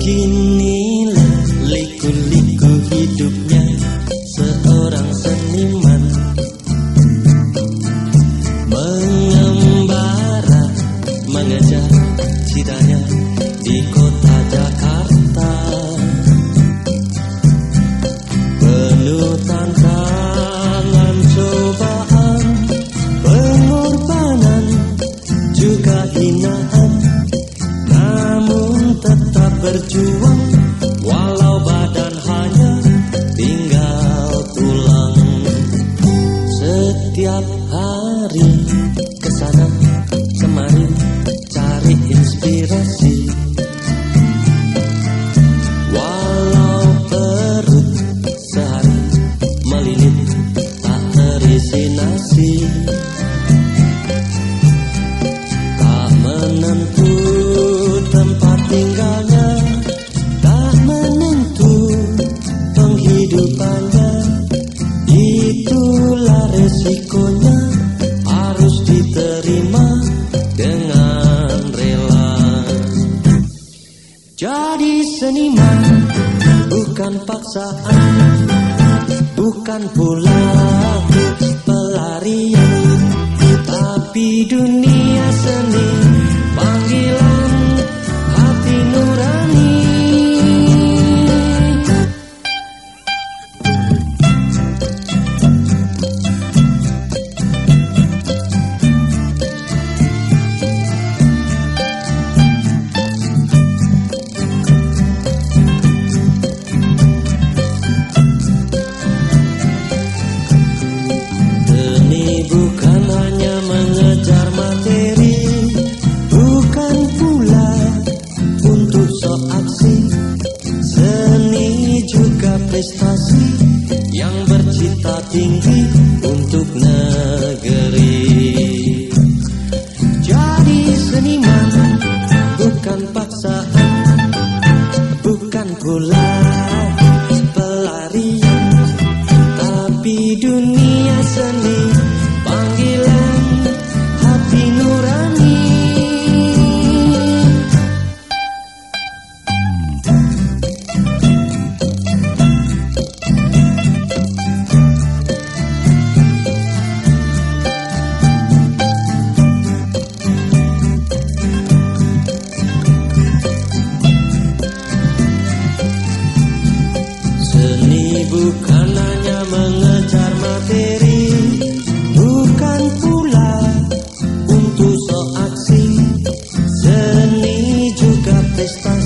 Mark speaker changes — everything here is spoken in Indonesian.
Speaker 1: Beginilah liku-liku hidupnya seorang seniman. Mengembara, mengejar citanya di kota Jakarta. Penuh tantangan cobaan Pengorbanan juga hinaan berjuang Walau badan hanya tinggal tulang. Setiap hari ke sana kemari cari inspirasi. Walau perut sehari melilit tak terisi nasi resikonya harus diterima dengan rela. Jadi seniman bukan paksaan Bukan pula pelarian Tapi dunia prestasi Yang bercita tinggi bukan hanya mengejar materi Bukan pula untuk sok aksi Seni juga prestasi